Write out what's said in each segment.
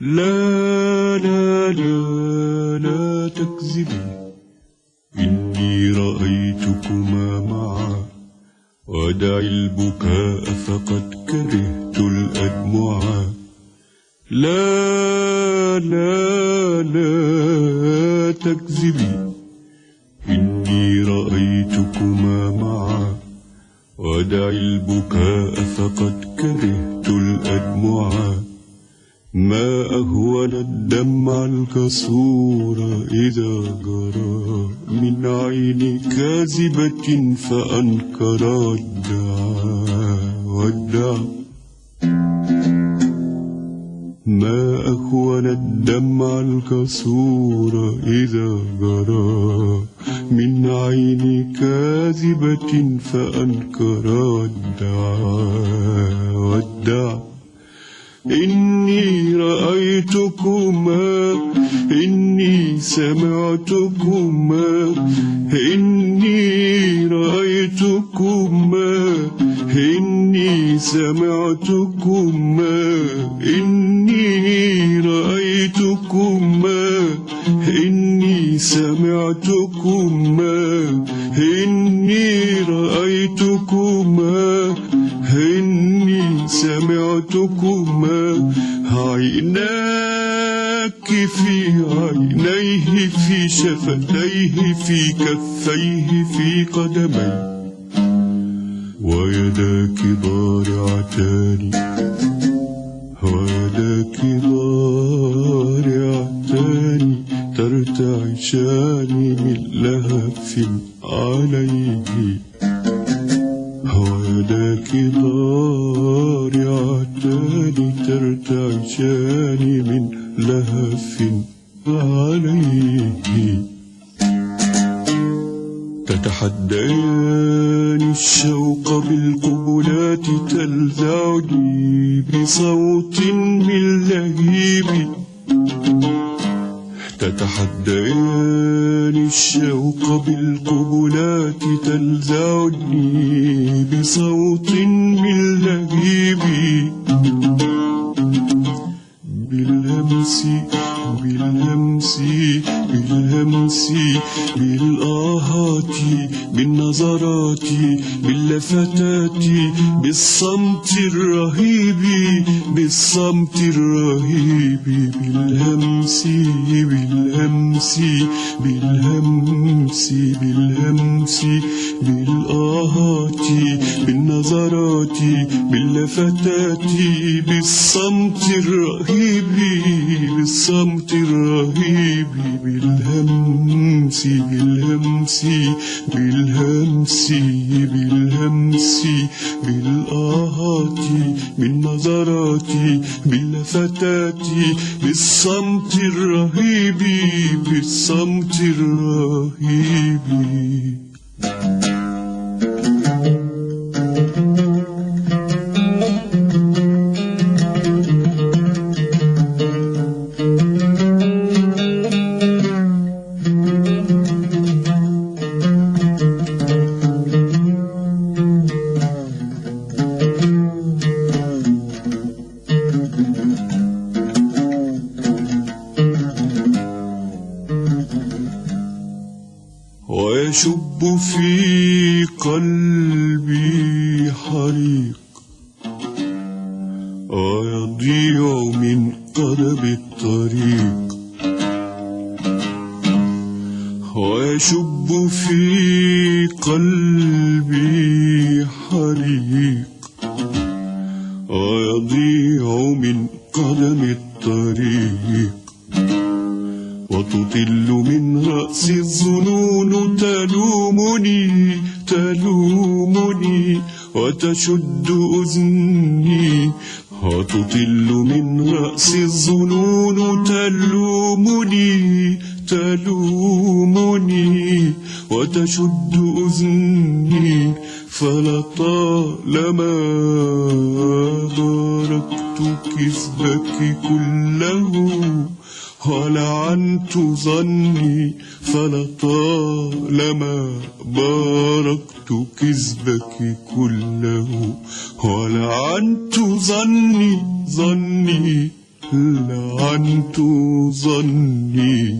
لا لا لا لا تكذبي. إني رأيتكما معا. ودعي البكاء فقد كرهت الأدمعا لا لا لا تكذبي. إني رأيتكما معا. ودعي البكاء فقد كرهت الأدمعا ما أهون الدمع الكسور إذا جرى من عين كاذبة فأنكر الدعاء والدعاء ما أهون الدمع الكسور إذا جرى من عين كاذبة فأنكر الدعاء والدعاء إني رأيتكما إني سمعتكما إني رأيتكما إني سمعتكما إني رأيتكما إني سمعتكما إني رأيتكما. إني سمعتكما عيناك في عينيه في شفتيه في كفيه في قدميه. ويداك ضارعتان ويداك ضارعتان ترتعشان من لهف عليه. ويداك ضارعتان ترتعشان من لهف عليه تتحديان الشوق بالقبلات تلذعني بصوت من لهيب. تتحديان الشوق بالقبلات تلذعني بصوت من لهيب بالهمس بالهمس بالهمس بالآهات بالنظرات باللفتات بالصمت الرهيب بالصمت الرهيب بالهمس بالهمس بالهمس بالهمس بالآهات بالنظرات باللفتات بالصمت الرهيب بالصمت الرهيب بالهمس بالهمس بالهمس بالهمس بالهمس بالآهات بالنظرات باللفتات بالصمت الرهيب بالصمت الرهيب ويشب في قلبي حريق. ويضيع من قرب الطريق. ويشب في قلبي وتشد أذني. وتطل من رأس الظنون تلومني تلومني. وتشد أذني فلطالما باركت كذبك كله. ولعنت ظني فلطالما باركت كذبك كله. ولعنت ظني ظني لعنت ظني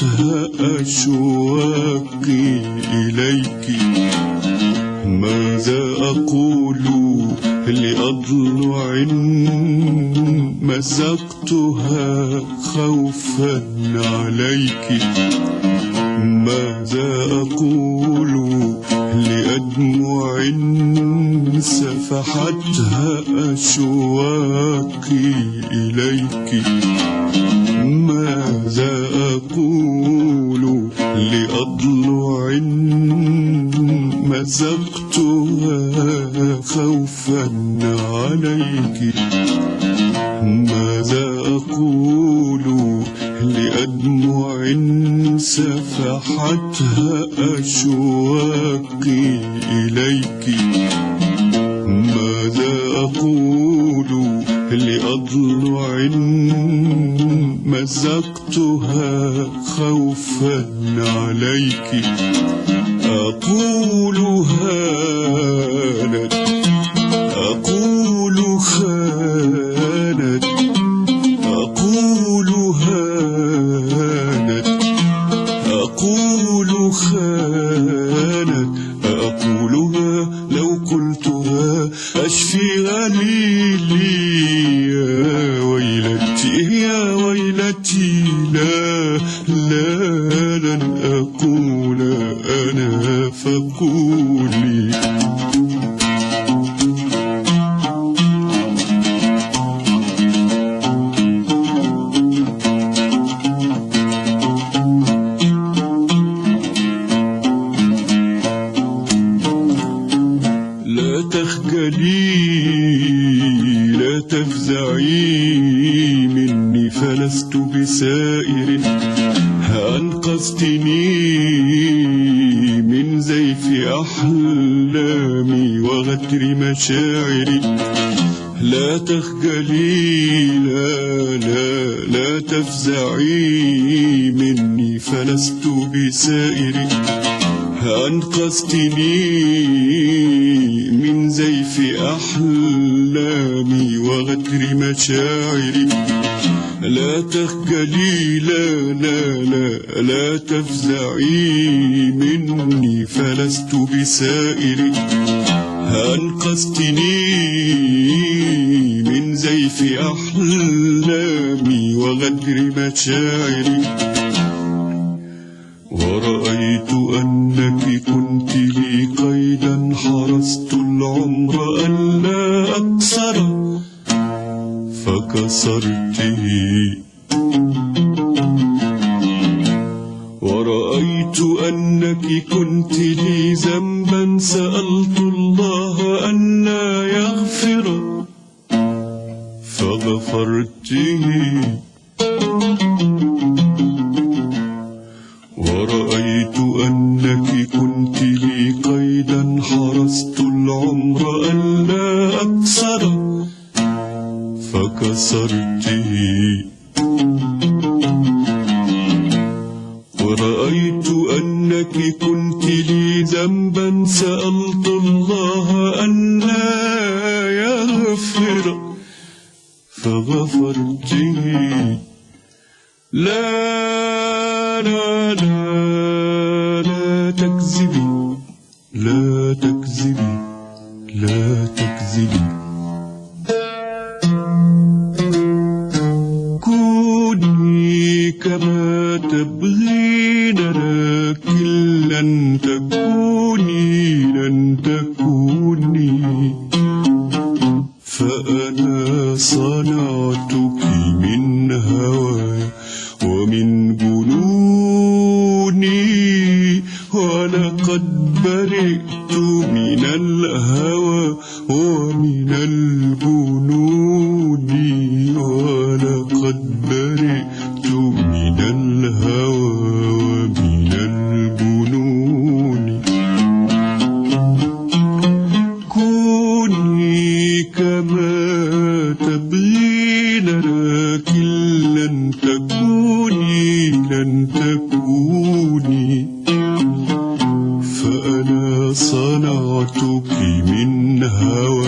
سفحتها أشواقي إليك؟ ماذا أقول لأضلع مزقتها خوفا عليك؟ ماذا أقول لأدمع سفحتها أشواقي إليك؟ ماذا أقول لأضلع مزقتها خوفا عليك. ماذا أقول لأدمع سفحتها أشواقي إليك؟ ماذا أقول لأضلع مزقتها خوفا عليك أقول هانت أقول خانت أقول هانت أقول خانت مشاعري لا تخجلي لا لا لا تفزعي مني فلست بسائر أنقذتني من زيف أحلامي وغدر مشاعري. لا تخجلي لا لا لا لا تفزعي مني فلست بسائر أنقذتني من زيف أحلامي وغدر مشاعري. ورأيت أنك كنت لي قيدا حرست العمر ألا أكسر فكسرته ورأيت أنك كنت لي ذنبا سألت فغفرته ورأيت أنك كنت لي قيدا حرست العمر ألا أكسر فكسرته. ورأيت أنك كنت لي ذنبا سألت فغفرته لا لا لا لا تكذبي. لا تكذبي. لا تكذبي. ومن جنوني ولقد برئت من الهوى ومن الجنون ولقد برئت من الهوى ومن الجنون. كوني كما تكوني فأنا صنعتك من هواي